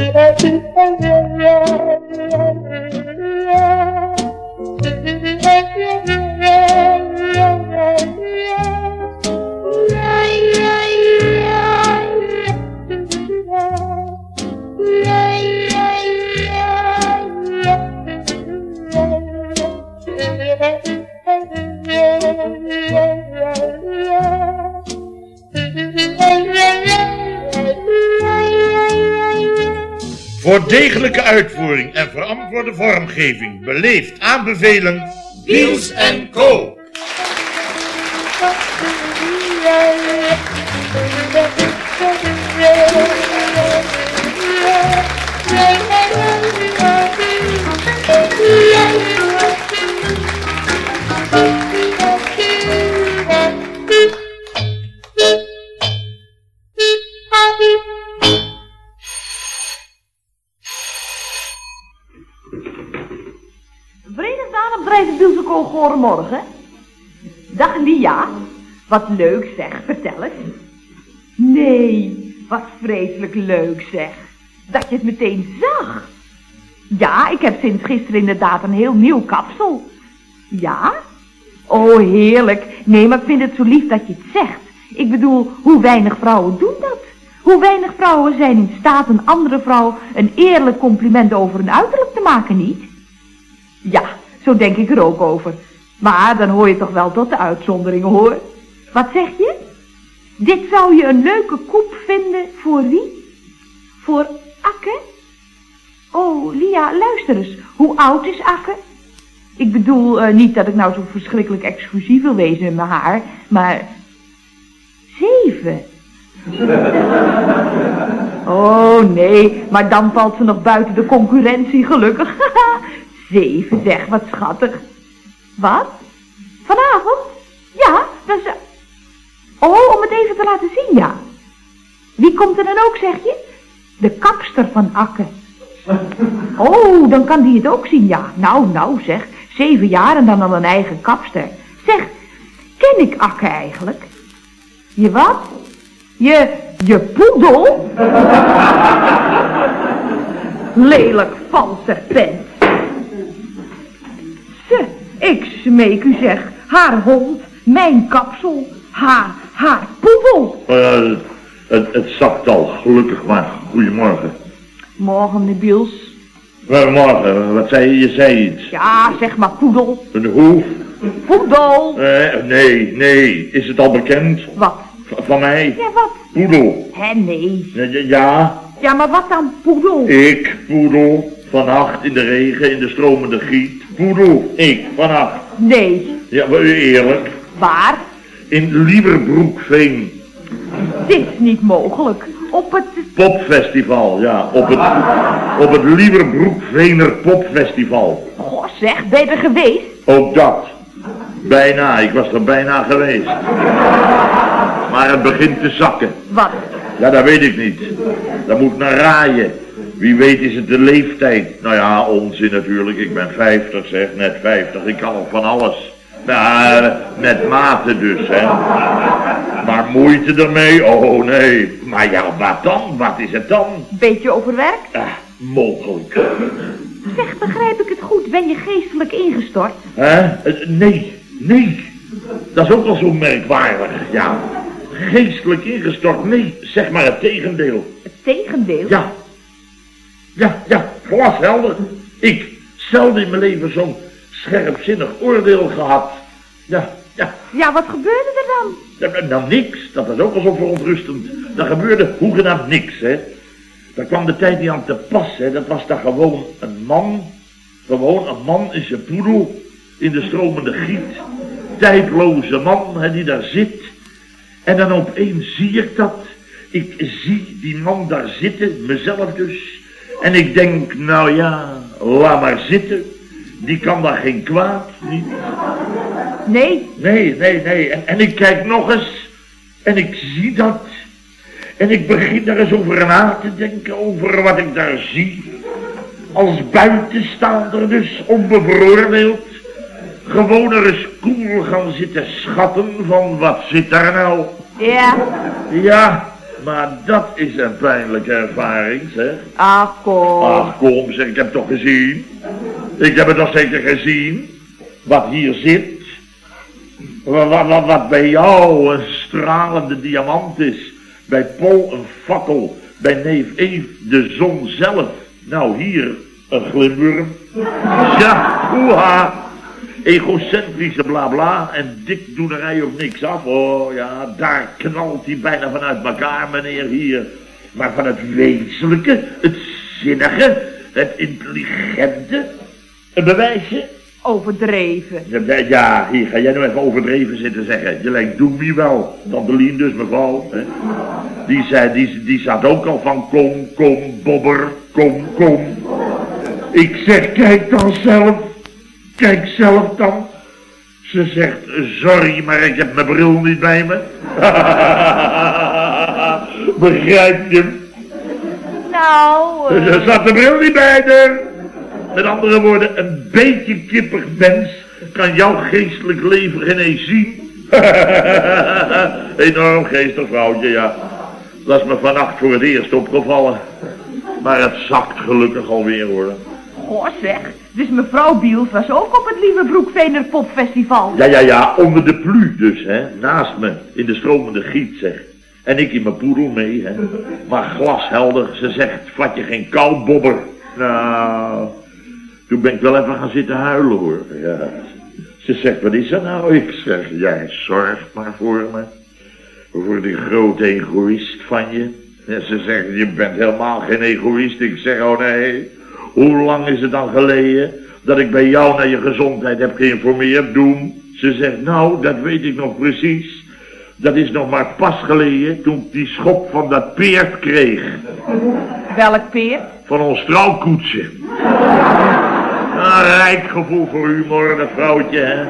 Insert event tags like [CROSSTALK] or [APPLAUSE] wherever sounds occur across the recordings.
Voor uitvoering en verantwoorde vormgeving beleefd aanbevelen Wiels en Co. Dag Lia. Wat leuk zeg, vertel eens. Nee, wat vreselijk leuk zeg. Dat je het meteen zag. Ja, ik heb sinds gisteren inderdaad een heel nieuw kapsel. Ja? Oh, heerlijk. Nee, maar ik vind het zo lief dat je het zegt. Ik bedoel, hoe weinig vrouwen doen dat? Hoe weinig vrouwen zijn in staat een andere vrouw een eerlijk compliment over hun uiterlijk te maken, niet? Ja, zo denk ik er ook over. Maar dan hoor je toch wel tot de uitzonderingen, hoor. Wat zeg je? Dit zou je een leuke koep vinden voor wie? Voor Akke? Oh, Lia, luister eens. Hoe oud is Akke? Ik bedoel eh, niet dat ik nou zo verschrikkelijk exclusief wil wezen in mijn haar, maar... Zeven. [LAUGHS] Oh, nee, maar dan valt ze nog buiten de concurrentie, gelukkig. [LAUGHS] Zeven, zeg, wat schattig. Wat? Vanavond? Ja, dan is... Oh, om het even te laten zien, ja. Wie komt er dan ook, zeg je? De kapster van Akke. Oh, dan kan die het ook zien, ja. Nou, nou, zeg. Zeven jaar en dan al een eigen kapster. Zeg, ken ik Akke eigenlijk? Je wat? Je, je poedel? [LAUGHS] Lelijk valse vent. Ik smeek u zeg, haar hond, mijn kapsel, haar, haar poedel. Eh, het, het zakt al, gelukkig maar. Goedemorgen. Morgen, meneer Biels. Goedemorgen, wat zei je? Je zei iets. Ja, zeg maar poedel. Een hoe? Poedel. Eh, nee, nee. Is het al bekend? Wat? V- van mij? Ja, wat? Poedel. Hé, nee. Ja, Ja, Ja, maar wat dan poedel? ik, poedel. Vannacht in de regen, in de stromende giet. Poedel, ik, vannacht. Nee. Ja, maar eerlijk. Waar? In Lieberbroekveen. Dit is niet mogelijk. Op het... Popfestival, ja. Op het, op het Lieberbroekvener Popfestival. Goh, zeg, ben je er geweest? Ook dat. Bijna, ik was er bijna geweest. Maar het begint te zakken. Wat? Ja, dat weet ik niet. Dat moet naar raaien. Wie weet is het de leeftijd. Nou ja, onzin natuurlijk. Ik ben 50 zeg, net 50. Ik kan nog van alles. Nou, met mate dus, hè. Maar moeite ermee? Oh nee. Maar ja, wat dan? Wat is het dan? Beetje overwerkt? Ah, mogelijk. Zeg, begrijp ik het goed? Ben je geestelijk ingestort? Hè? Eh, Nee, nee. Dat is ook wel zo merkwaardig, ja. Geestelijk ingestort, nee. Zeg maar het tegendeel. Het tegendeel? Ja. Ja, ja, glashelder. Ik, zelden in mijn leven zo'n scherpzinnig oordeel gehad. Ja, ja. Ja, wat gebeurde er dan? Ja, Nou, niks. Dat was ook al zo verontrustend. Er gebeurde hoegenaamd niks, hè. Daar kwam de tijd niet aan te pas, hè. Dat was daar gewoon een man. Gewoon een man in zijn poedel. In de stromende giet. Tijdloze man, hè, die daar zit. En dan opeens zie ik dat. Ik zie die man daar zitten, mezelf dus. En ik denk, nou ja, laat maar zitten. Die kan daar geen kwaad, niet? Nee, Nee, nee, nee. En, en ik kijk nog eens. En ik zie dat. En ik begin daar eens over na te denken. Over wat ik daar zie. Als buitenstaander dus, onbevooroordeeld. Gewoon er eens koel gaan zitten schatten van wat zit daar nou. ja, Ja, Maar dat is een pijnlijke ervaring, zeg. Ach, kom. Ach, kom, zeg, ik heb het toch gezien? Ik heb het toch zeker gezien? Wat hier zit? Wat, wat, wat, wat bij jou een stralende diamant is. Bij Paul een fakkel. Bij neef Eve de zon zelf. Nou, hier een glimworm. Ja, hoeha. Egocentrische bla bla en dikdoenerij of niks af. Oh ja, daar knalt hij bijna vanuit elkaar, meneer, hier. Maar van het wezenlijke, het zinnige, het intelligente, een bewijsje? Overdreven. Ja, Ja, hier ga jij nou even overdreven zitten zeggen. Je lijkt Doemie wel. Tante Lien dus, mevrouw. Hè? Die, zei, die, die zat ook al van kom, kom, bobber, kom, kom. Ik zeg, kijk dan zelf. Kijk zelf dan. Ze zegt, sorry, maar ik heb mijn bril niet bij me. [LAUGHS] Begrijp je? Nou, eh, Er zat de bril niet bij haar. Met andere woorden, een beetje kippig mens kan jouw geestelijk leven geen eens zien. [LAUGHS] Enorm geestig vrouwtje, ja. Dat is me vannacht voor het eerst opgevallen. Maar het zakt gelukkig alweer hoor. goh zeg. Dus mevrouw Biels was ook op het Lieve Broekvener Popfestival. Ja, ja, ja, onder de plu dus, hè. Naast me, in de stromende giet, zeg. En ik in mijn poedel mee, hè. Maar glashelder, ze zegt, vat je geen kou, bobber. Nou, toen ben ik wel even gaan zitten huilen, hoor. Ja. Ze zegt, wat is er nou? Ik zeg, jij zorgt maar voor me. Voor die grote egoïst van je. En ze zegt, je bent helemaal geen egoïst. Ik zeg, oh nee. Hoe lang is het dan geleden dat ik bij jou naar je gezondheid heb geïnformeerd, Doen? Ze zegt, nou, dat weet ik nog precies. Dat is nog maar pas geleden toen ik die schop van dat peert kreeg. Welk peer? Van ons trouwkoetsje. Een rijk gevoel voor humor, dat vrouwtje, hè.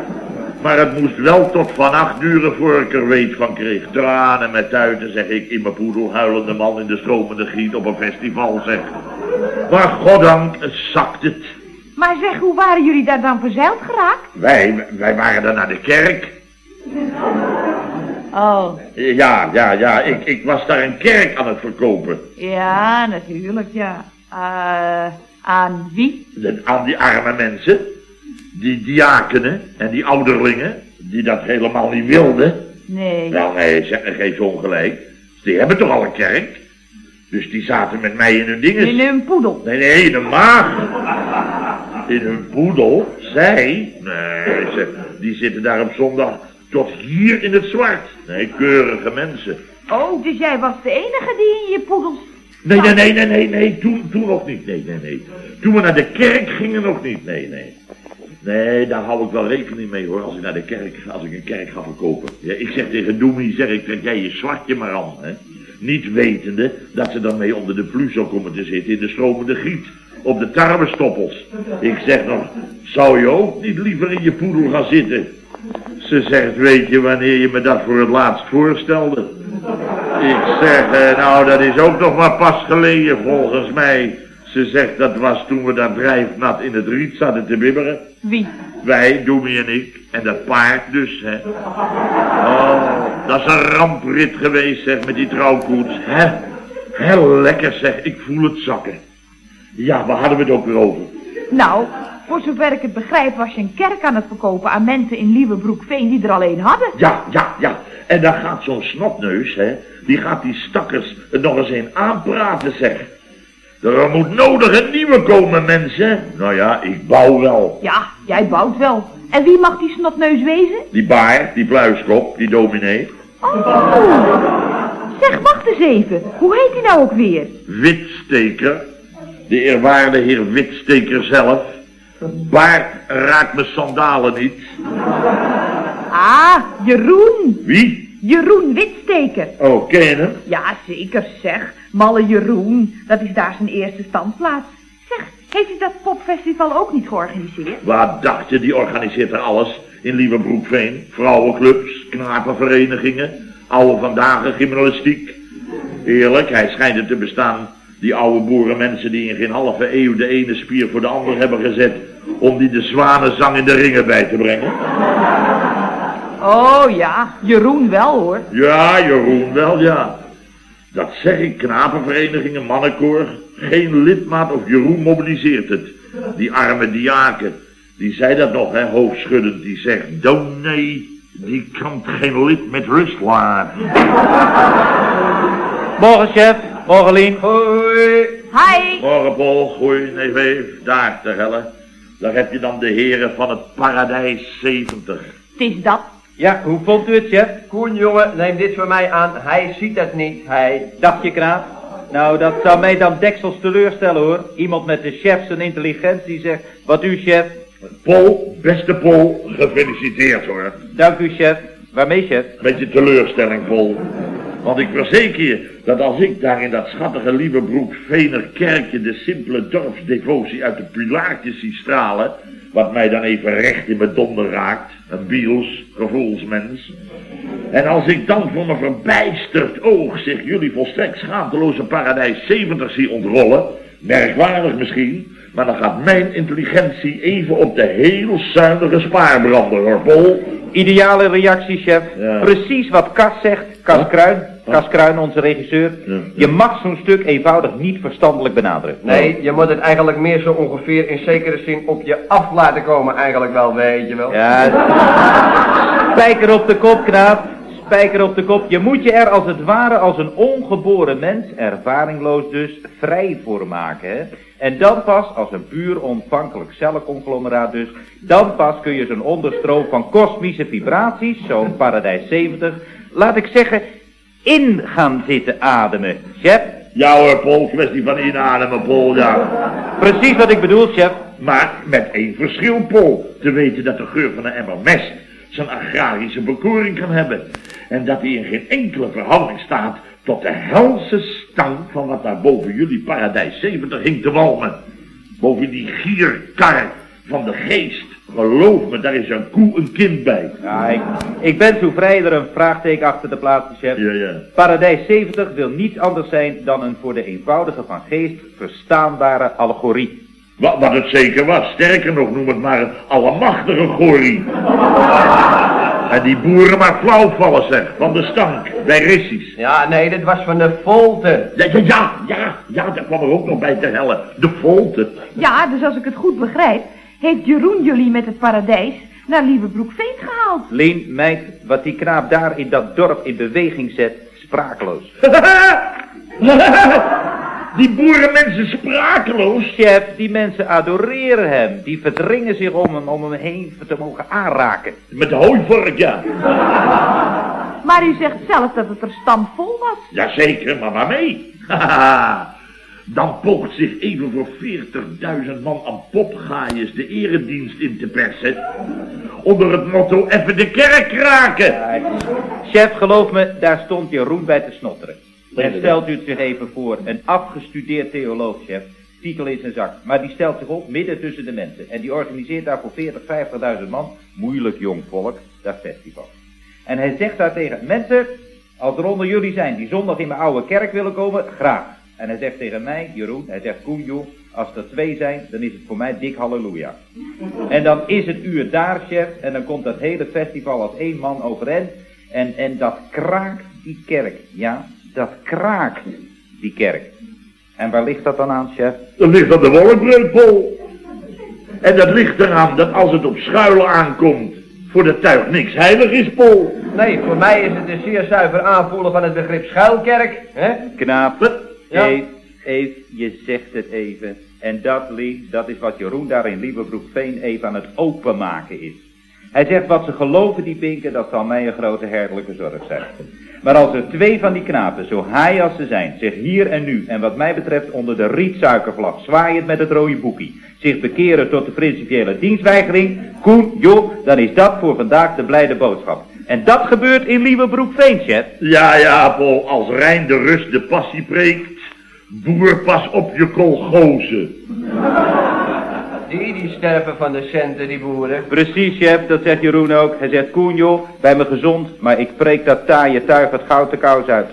Maar het moest wel tot vannacht duren voor ik er weet van kreeg. Tranen met tuiten, zeg ik, in mijn poedel, huilende man in de stromende giet op een festival, zeg. Maar goddank, het zakt het. Maar zeg, hoe waren jullie daar dan verzeild geraakt? Wij, wij waren dan naar de kerk. Oh, Ja, ja, ja, ik, ik was daar een kerk aan het verkopen. ja, natuurlijk, ja. Eh, aan wie? De- aan die arme mensen, die diakenen en die ouderlingen, die dat helemaal niet wilden. Nee. Wel, nee, zeg geef ongelijk. Die hebben toch al een kerk? Dus die zaten met mij in hun dingen. In een poedel. Nee, nee, in hun maag. In hun poedel. Zij? Nee, ze, die zitten daar op zondag tot hier in het zwart. Nee, keurige mensen. Oh, dus jij was de enige die in je poedels... Nee, nee, nee, nee, nee, nee, toen, toen nog niet. Nee, nee, nee. Toen we naar de kerk gingen nog niet. Nee, nee. Nee, daar hou ik wel rekening mee hoor, als ik naar de kerk, als ik een kerk ga verkopen. Ja, ik zeg tegen Doemie, zeg ik, trek jij je zwartje maar aan, hè. Niet wetende dat ze dan mee onder de plu zou komen te zitten in de stromende giet. Op de tarwestoppels. Ik zeg nog, zou je ook niet liever in je poedel gaan zitten? Ze zegt, weet je wanneer je me dat voor het laatst voorstelde? Ik zeg, eh, nou dat is ook nog maar pas geleden volgens mij. Ze zegt, dat was toen we daar drijfnat in het riet zaten te bibberen. Wie? Wij, Doemie en ik. En dat paard dus, hè. Oh, dat is een ramprit geweest, zeg, met die trouwkoets. Hè? Heel lekker, zeg. Ik voel het zakken. Ja, waar hadden we het ook weer over? Nou, voor zover ik het begrijp was je een kerk aan het verkopen aan mensen in Lieverbroekveen die er alleen hadden. Ja, ja, ja. En dan gaat zo'n snotneus, hè. Die gaat die stakkers er nog eens een aanpraten, zeg. Er moet nodig een nieuwe komen, mensen. Nou ja, ik bouw wel. Ja, jij bouwt wel. En wie mag die snotneus wezen? Die baard, die pluiskop, die dominee. Oh! Zeg, wacht eens even. Hoe heet die nou ook weer? Witsteker. De eerwaarde heer Witsteker zelf. Baard raakt mijn sandalen niet. Ah, Jeroen. Wie? Jeroen Witsteker. Oh, ken je hem? Ja, zeker zeg. Malle Jeroen. Dat is daar zijn eerste standplaats. Zeg, heeft hij dat popfestival ook niet georganiseerd? Wat dacht je, die organiseert er alles in Lieverbroekveen. Vrouwenclubs, knapenverenigingen, oude vandaag gymnastiek. Eerlijk, hij schijnt er te bestaan. Die oude boerenmensen die in geen halve eeuw de ene spier voor de ander hebben gezet... om die de zwanenzang in de ringen bij te brengen. Oh ja, Jeroen wel hoor. Ja, Jeroen wel, ja. Dat zeg ik, knapenverenigingen, mannenkoor. Geen lidmaat of Jeroen mobiliseert het. Die arme diaken, die zei dat nog, hè, hoofdschuddend. Die zegt, dominee, die kan geen lid met rust laten. [LAUGHS] Morgen, chef. Morgen, Lien. Hoi. Hi. Morgen, Paul. Goeie, neef Eef. Daar, te helle. Daar heb je dan de heren van het Paradijs 70. Het is dat. Ja, hoe vond u het, chef? Koen, jongen, neem dit voor mij aan. Hij ziet het niet. Hij... Dacht je, knaap? Nou, dat zou mij dan deksels teleurstellen, hoor. Iemand met de chef zijn intelligentie zegt, wat u, chef? Paul, beste Paul, gefeliciteerd hoor. Dank u, chef. Waarmee, chef? Beetje teleurstelling, Paul. Want ik verzeker je dat als ik daar in dat schattige Lieverbroek Vener kerkje de simpele dorpsdevotie uit de pilaartjes zie stralen, wat mij dan even recht in mijn donder raakt, een biels, gevoelsmens. En als ik dan voor mijn verbijsterd oog zich jullie volstrekt schaamteloze paradijs 70 zie ontrollen, merkwaardig misschien, maar dan gaat mijn intelligentie even op de heel zuinige spaarbrander hoor. Ideale reactie, chef. Ja. Precies wat Cas zegt. Cas Kruin. Cas Kruin, onze regisseur. Je mag zo'n stuk eenvoudig niet verstandelijk benadrukken. Nee, je moet het eigenlijk meer zo ongeveer in zekere zin op je af laten komen eigenlijk wel, weet je wel. Ja, [LAUGHS] spijker op de kop, knaap. Spijker op de kop. Je moet je er als het ware als een ongeboren mens, ervaringloos dus, vrij voor maken. Hè? En dan pas, als een puur ontvankelijk cellenconglomeraat dus, dan pas kun je zo'n onderstroom van kosmische vibraties, zo'n paradijs 70, laat ik zeggen, in gaan zitten ademen. Chef, Ja hoor, Paul, kwestie van inademen, Paul, ja. precies wat ik bedoel, chef. Maar met één verschil, Paul. Te weten dat de geur van een emmer mest zijn agrarische bekoring kan hebben. En dat hij in geen enkele verhouding staat tot de helse stank van wat daar boven jullie paradijs 70 hing te walmen. Boven die gierkar van de geest. Geloof me, daar is een koe een kind bij. Ja, ik, ik ben zo vrij er een vraagteken achter te plaatsen, chef. Ja, ja. Paradijs 70 wil niets anders zijn dan een voor de eenvoudige van geest verstaanbare allegorie. Wat, wat het zeker was. Sterker nog, noem het maar een allemachtige gorie. [LAUGHS] En die boeren maar flauw vallen, zeg, van de stank, bij rissies. Ja, nee, dit was van de volte. Ja, ja, ja, ja, ja, daar kwam er ook nog bij te hellen. De volte. Ja, dus als ik het goed begrijp, heeft Jeroen jullie met het paradijs naar Lieverbroekveen gehaald. Lien, meid, wat die knaap daar in dat dorp in beweging zet, sprakeloos. [LAUGHS] Die boerenmensen sprakeloos. Chef, die mensen adoreren hem. Die verdringen zich om hem, om hem heen te mogen aanraken. Met de hooivork, ja. Maar u zegt zelf dat het er stampvol was. Jazeker, maar waarmee? [LAUGHS] Dan poogt zich even voor 40.000 man aan popgaaiers de eredienst in te persen. Onder het motto even de kerk kraken. Chef, geloof me, daar stond Jeroen bij te snotteren. En stelt u het zich even voor, een afgestudeerd theoloog, chef, titel in zijn zak. Maar die stelt zich op midden tussen de mensen. En die organiseert daar voor 40, 50.000 man, moeilijk jong volk, dat festival. En hij zegt daar tegen mensen, als er onder jullie zijn die zondag in mijn oude kerk willen komen, graag. En hij zegt tegen mij, Jeroen, hij zegt, Koen, joh, als er twee zijn, dan is het voor mij dik halleluja. En dan is het uur daar, chef, en dan komt dat hele festival als één man overeind. En, en dat kraakt die kerk, ja, dat kraakt die kerk. En waar ligt dat dan aan, chef? Dat ligt aan de wolkbreuk, Paul. En dat ligt eraan dat als het op schuilen aankomt, voor de tuig niks heilig is, Paul. Nee, voor mij is het een zeer zuiver aanvoelen van het begrip schuilkerk. Hè? Knaap, Ja. Eef, Eef, je zegt het even. En dat, Lie, dat is wat Jeroen daar in Lieverbroekveen even aan het openmaken is. Hij zegt wat ze geloven die pinken, dat zal mij een grote herderlijke zorg zijn. Maar als er twee van die knapen, zo haai als ze zijn, zich hier en nu, en wat mij betreft onder de rietsuikervlag, zwaaiend met het rode boekie, zich bekeren tot de principiële dienstweigering, Koen, joh, dan is dat voor vandaag de blijde boodschap. En dat gebeurt in Lieverbroekveen, chef. Ja, ja, Paul, als Rijn de rust de passie preekt, boer pas op je kolgozen. Die, die sterven van de centen, die boeren. Precies, chef, dat zegt Jeroen ook. Hij zegt, Koen, joh, bij me gezond, maar ik preek dat taaie tuig het goud de kous uit.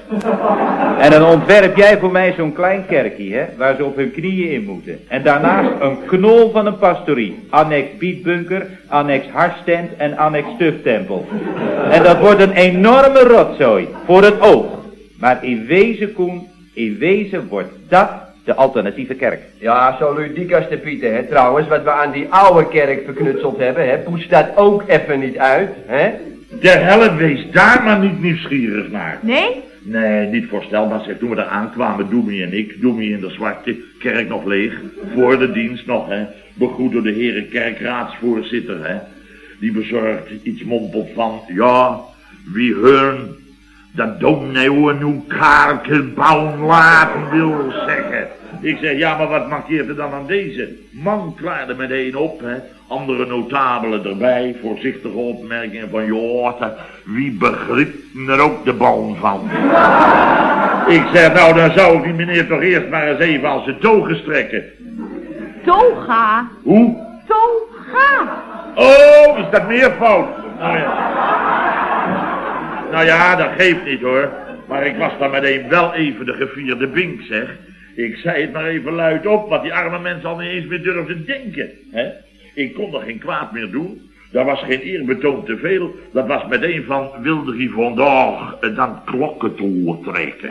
[LAUGHS] en dan ontwerp jij voor mij zo'n klein kerkje, hè, waar ze op hun knieën in moeten. En daarnaast een knol van een pastorie. Annex bietbunker, annex harstent en annex stuftempel. en dat wordt een enorme rotzooi, voor het oog. Maar in wezen, Koen, in wezen wordt dat de alternatieve kerk. Ja, zo ludiek als de Pieter, hè. Trouwens, wat we aan die oude kerk verknutseld hebben, hè. Poest dat ook even niet uit, hè. Der helle wees daar maar niet nieuwsgierig naar. Nee? Nee, niet voorstelbaar. Zeg, toen we daar aankwamen, Doemie en ik, Doemie in de zwarte, kerk nog leeg, voor de dienst nog, hè. Begroet door de heren kerkraadsvoorzitter, hè. Die bezorgd iets mompelt van, ja, wie heun dat dominee nu kaarten bouwen laten wil zeggen. Ik zeg, ja, maar wat markeert er dan aan deze? Man klaarde meteen op, hè. Andere notabelen erbij, voorzichtige opmerkingen van, joh, wie begrijpt er ook de bal van? ik zeg, nou, dan zou ik die meneer toch eerst maar eens even als zijn togen strekken. Toga. Hoe? Toga. Oh, is dat meer fout? Nou ja. Nou ja, dat geeft niet hoor. Maar ik was dan meteen wel even de gevierde bink, zeg. Ik zei het maar even luid op, wat die arme mensen al niet eens meer durfden denken. Hè? Ik kon er geen kwaad meer doen. Daar was geen eerbetoon te veel. Dat was meteen van, wilde hij vandaag dan klokkentouw trekken.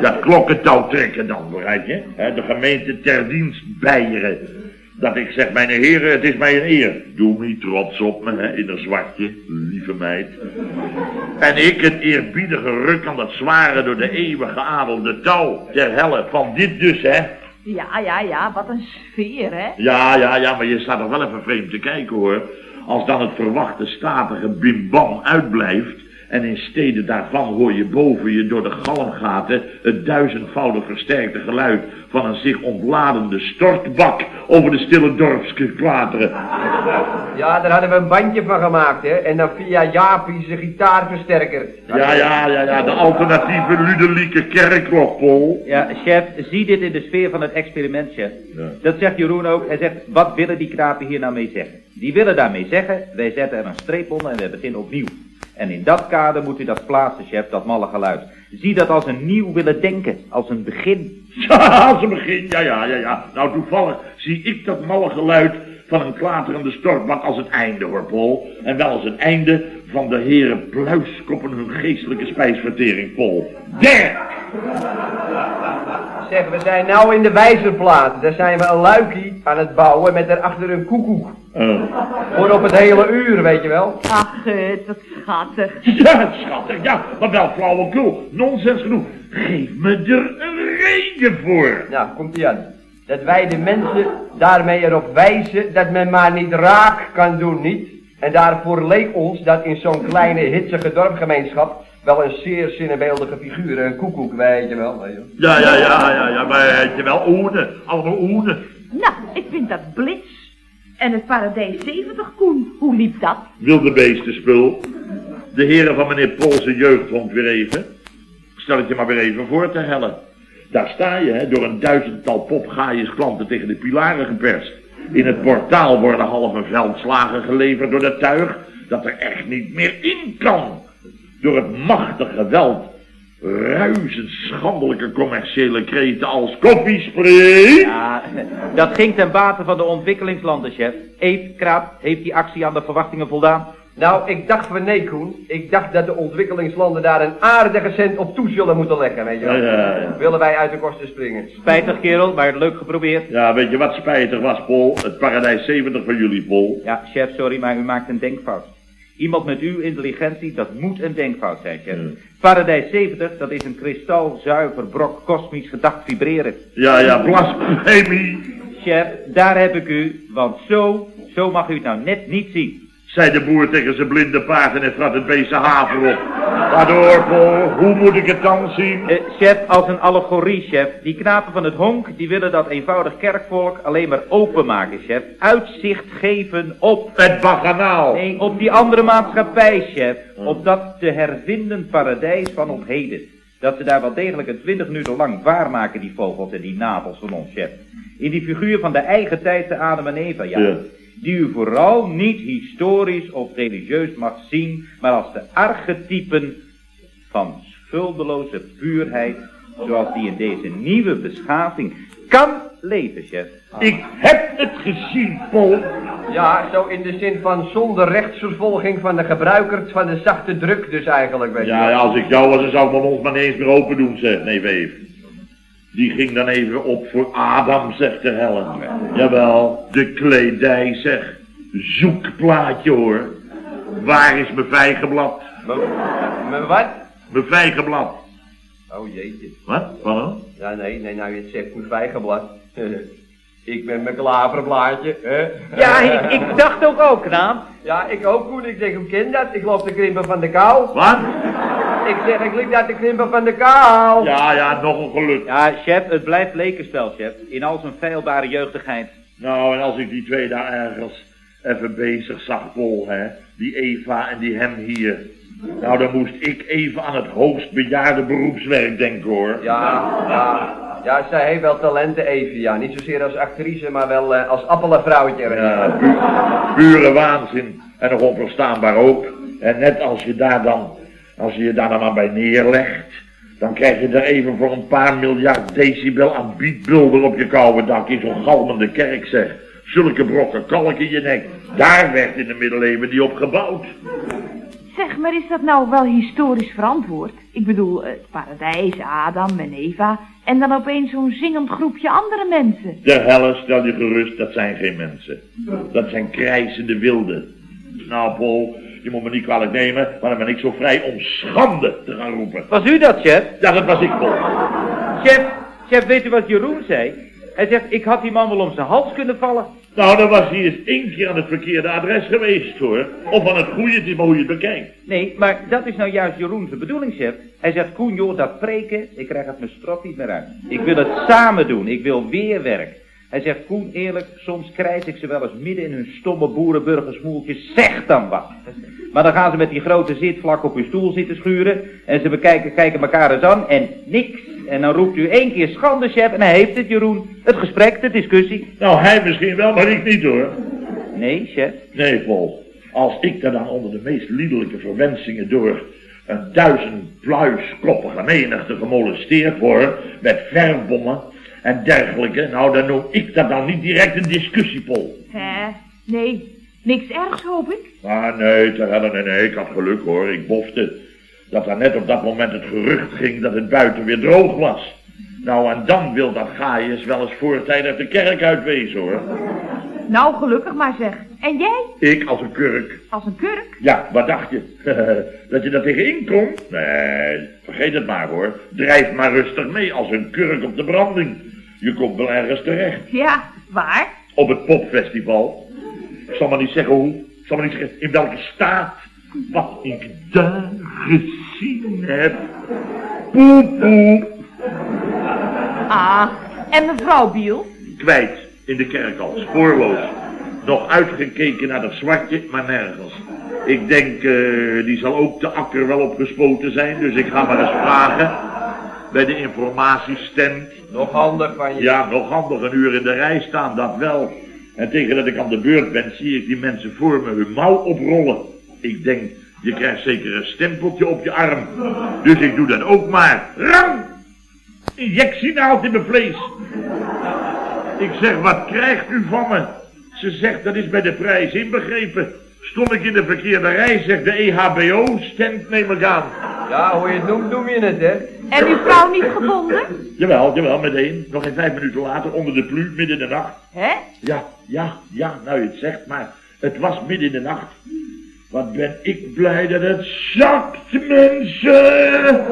Dat klokkentouw trekken dan, begrijp je? De gemeente ter dienst bijeren. Dat ik zeg, mijn heren, het is mij een eer. Doe me trots op me, hè, in een zwartje, lieve meid. En ik het eerbiedige ruk aan dat zware door de eeuwen geadelde touw ter helle van dit dus, hè. Ja, ja, ja, wat een sfeer, hè? Ja, ja, ja, maar je staat er wel even vreemd te kijken, hoor. Als dan het verwachte statige bimbam uitblijft... en in steden daarvan hoor je boven je door de galmgaten... het duizendvoudig versterkte geluid van een zich ontladende stortbak... over de stille dorpske klateren. Ja, daar hadden we een bandje van gemaakt, hè. En dan via Jaapie zijn gitaarversterker. Ja, ja, ja, ja, de alternatieve ludelieke kerkklok, Paul. Ja, chef, zie dit in de sfeer van het experiment, chef. Ja. Dat zegt Jeroen ook. Hij zegt, wat willen die knapen hier nou mee zeggen? Die willen daarmee zeggen, wij zetten er een streep onder en we beginnen opnieuw. En in dat kader moet u dat plaatsen, chef, dat malle geluid. Zie dat als een nieuw willen denken, als een begin. [LAUGHS] Ja, als een begin, ja, ja, ja, ja. Nou, toevallig zie ik dat malle geluid van een klaterende stortbak als het einde, hoor, Paul. En wel als het einde van de heren pluiskoppen hun geestelijke spijsvertering, Paul. Der! Zeg, we zijn nou in de wijzerplaat. Daar zijn we een luikie aan het bouwen met daarachter een koekoek. Eh, Voor op het hele uur, weet je wel. Ach, het, wat schattig. ja, schattig, ja, maar wel flauwekul. Nonsens genoeg. Geef me er een reden voor. Nou, komt ie aan. Dat wij de mensen daarmee erop wijzen dat men maar niet raak kan doen, niet? En daarvoor leek ons dat in zo'n kleine hitsige dorpgemeenschap wel een zeer zinnebeeldige figuur, een koekoek, weet je wel. Weet je wel. Ja, ja, ja, ja, ja, maar weet je wel, oene. Allemaal oene. Nou, ik vind dat blits. En het Paradijs 70, Koen, hoe liep dat? Wilde beestenspul. De heren van meneer Poolse jeugdhond weer even. Stel het je maar weer even voor te hellen. Daar sta je, hè, door een duizendtal popgaaiers klanten tegen de pilaren geperst. In het portaal worden halve veldslagen geleverd door de tuig dat er echt niet meer in kan. Door het machtige geweld ruisend schandelijke commerciële kreten als koffiespray. Ja, dat ging ten bate van de ontwikkelingslanden, chef. Eef, Kraap, heeft die actie aan de verwachtingen voldaan? Nou, ik dacht van nee, Koen. Ik dacht dat de ontwikkelingslanden daar een aardige cent op toe zullen moeten leggen, weet je wel. Ja, ja, ja. Willen wij uit de kosten springen. Spijtig, kerel, maar leuk geprobeerd. Ja, weet je wat spijtig was, Paul? Het paradijs 70 van jullie, Paul. Ja, chef, sorry, maar u maakt een denkfout. Iemand met uw intelligentie, dat moet een denkfout zijn, chef. Ja. Paradijs 70, dat is een kristalzuiver brok kosmisch gedacht vibreren. Ja, ja, blasfemie, Chef, daar heb ik u, want zo, zo mag u het nou net niet zien. Zei de boer tegen zijn blinde paard en hij trad het beest zijn haver op. Waardoor, Paul, hoe moet ik het dan zien? Eh, chef, als een allegorie, chef. Die knapen van het honk, die willen dat eenvoudig kerkvolk alleen maar openmaken, chef. Uitzicht geven op... Het baganaal. Nee, op die andere maatschappij, chef. Op dat te hervinden paradijs van ons heden. Dat ze daar wel degelijk een twintig minuten lang waarmaken, die vogels en die navels van ons, chef. In die figuur van de eigen tijdse Adam en Eva, ja. Ja. Die u vooral niet historisch of religieus mag zien, maar als de archetypen van schuldeloze puurheid, zoals die in deze nieuwe beschaving kan leven, chef. Ik heb het gezien, Paul. Ja, zo in de zin van zonder rechtsvervolging van de gebruikers van de zachte druk dus eigenlijk, weet je Ja, wel. ja, als ik jou was, dan zou ik mijn mond maar niet eens meer open doen, zeg, nee, Weef. Die ging dan even op voor Adam, zegt de Helen. Jawel, de kledij, zeg. Zoekplaatje, hoor. Waar is mijn vijgenblad? Maar, maar wat? Mijn vijgenblad. Oh jeetje. Wat? Wat dan? Ja, nee, nee, nou je zegt mijn vijgenblad. [LAUGHS] ik ben mijn klaverblaadje, hè? [LAUGHS] Ja, ik, ik dacht ook al, knaap. Ja, ik ook, Koen. Ik zeg, hoe ken dat? Ik loop te krimpen van de kou. Wat? Ik zeg, ik liep daar te krimpen van de kou. Ja, ja, nog een geluk. Ja, chef, het blijft lekenspel, chef. In al zijn feilbare jeugdigheid. Nou, en als ik die twee daar ergens even bezig zag, Pol, hè. Die Eva en die hem hier. Nou, dan moest ik even aan het hoogst bejaarde beroepswerk denken, hoor. Ja, ja. Ja, zij heeft wel talenten, even, ja. Niet zozeer als actrice, maar wel eh, als appelvrouwtje. Ja, pu pure waanzin. En nog onverstaanbaar ook. En net als je daar dan, als je je daar dan maar bij neerlegt, dan krijg je er even voor een paar miljard decibel aan beatbulder op je koude dak in zo'n galmende kerk, zeg. Zulke brokken kalk in je nek. Daar werd in de middeleeuwen die op gebouwd. Zeg, maar is dat nou wel historisch verantwoord? Ik bedoel, het paradijs, Adam en Eva... en dan opeens zo'n zingend groepje andere mensen. De helle, stel je gerust, dat zijn geen mensen. Dat zijn krijzende wilden. Nou, Paul, je moet me niet kwalijk nemen, maar dan ben ik zo vrij om schande te gaan roepen. Was u dat, chef? Ja, dat was ik, Paul. Chef, chef, weet u wat Jeroen zei? Hij zegt, ik had die man wel om zijn hals kunnen vallen. Nou, dan was hij eens één keer aan het verkeerde adres geweest, hoor. Of aan het goede, het is maar hoe je het bekijkt. Nee, maar dat is nou juist Jeroen's bedoeling, chef. Hij zegt, Koen, joh, dat preken, ik krijg het mijn strot niet meer uit. Ik wil het samen doen, ik wil weer werk. Hij zegt, Koen, eerlijk, soms krijg ik ze wel eens midden in hun stomme boerenburgersmoeltjes. Zeg dan wat. Maar dan gaan ze met die grote zitvlak op uw stoel zitten schuren. En ze bekijken, kijken elkaar eens aan en niks. En dan roept u één keer schande, chef, en hij heeft het, Jeroen. Het gesprek, de discussie. Nou, hij misschien wel, maar ik niet, hoor. Nee, chef. Nee, Paul. Als ik daar dan onder de meest liederlijke verwensingen door een duizend pluiskoppige menigte gemolesteerd word met verfbommen en dergelijke, nou, dan noem ik dat dan niet direct een discussie, Paul. Hè? Nee, niks ergs hoop ik. Ah, nee, terwijl, nee, nee, ik had geluk hoor, ik bofte. Dat daar net op dat moment het gerucht ging dat het buiten weer droog was. Nou, en dan wil dat Gaius wel eens voortijdig de kerk uitwezen hoor. Nou, gelukkig maar zeg. En jij? Ik als een kurk. Als een kurk? Ja, wat dacht je? [LAUGHS] dat je daar tegenin komt? Nee, vergeet het maar hoor. Drijf maar rustig mee als een kurk op de branding. Je komt wel ergens terecht. Ja, waar? Op het popfestival. Ik zal maar niet zeggen hoe. Ik zal maar niet zeggen in welke staat. Wat ik daar gezien heb. Poep, poep. Ah, en mevrouw Biel? Kwijt in de kerk al, spoorloos. Nog uitgekeken naar dat zwartje, maar nergens. Ik denk, eh, die zal ook de akker wel opgespoten zijn, dus ik ga maar eens vragen. Bij de informatiestand. Nog handig van je. Ja, nog handig een uur in de rij staan, dat wel. En tegen dat ik aan de beurt ben, zie ik die mensen voor me hun mouw oprollen. Ik denk, je krijgt zeker een stempeltje op je arm. Dus ik doe dat ook maar. Rang! Injectie naald in mijn vlees. Ik zeg, wat krijgt u van me? Ze zegt, dat is bij de prijs inbegrepen. Stond ik in de verkeerde rij, zegt de EHBO, stent neem ik aan. Ja, hoe je het noemt, noem je het, hè? En uw vrouw niet gevonden? Jawel, jawel, meteen. Nog geen vijf minuten later, onder de plu, midden in de nacht. Hè? Ja, ja, ja, nou je het zegt, maar het was midden in de nacht. Wat ben ik blij dat het zakt, mensen!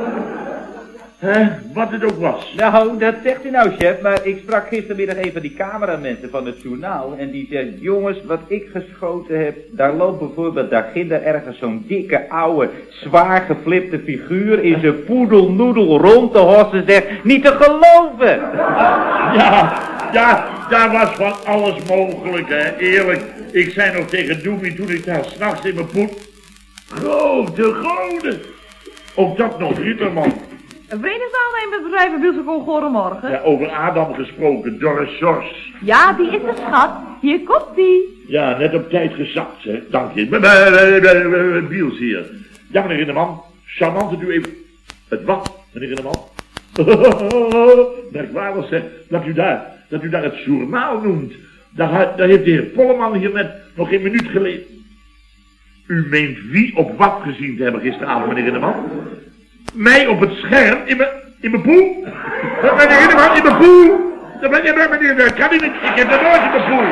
Hè, wat het ook was. Nou, dat zegt u nou, chef, maar ik sprak gistermiddag even die cameramensen van het journaal en die zei, jongens, wat ik geschoten heb, daar loopt bijvoorbeeld daar ginder ergens zo'n dikke, oude, zwaar geflipte figuur in zijn poedelnoedel rond te hossen, zegt, niet te geloven! [LAUGHS] Ja, ja, daar was van alles mogelijk, hè, eerlijk. Ik zei nog tegen Doemie toen ik daar s'nachts in mijn poet... Grote goden! Ook dat nog, Ritterman. Een Verenigd bedrijven Bielse goedemorgen. Ja, over Adam gesproken, Doris Sors. Ja, die is er, schat. Hier komt die. Ja, net op tijd gezakt, hè. Dank je. Biels hier. Ja, meneer Rinderman. Charmant dat u even... Het wat, meneer Rinderman? [LAUGHS] Merkwaardig, zeg. Dat u daar, dat u daar het journaal noemt. Daar, daar heeft de heer Polleman hier net nog geen minuut geleden. U meent wie op wat gezien te hebben gisteravond, meneer Rinneman? Mij op het scherm in mijn, in mijn poel? Meneer Rinneman, in mijn poel? Dat ben je meneer, dat kan niet. Ik heb er nooit in mijn poel.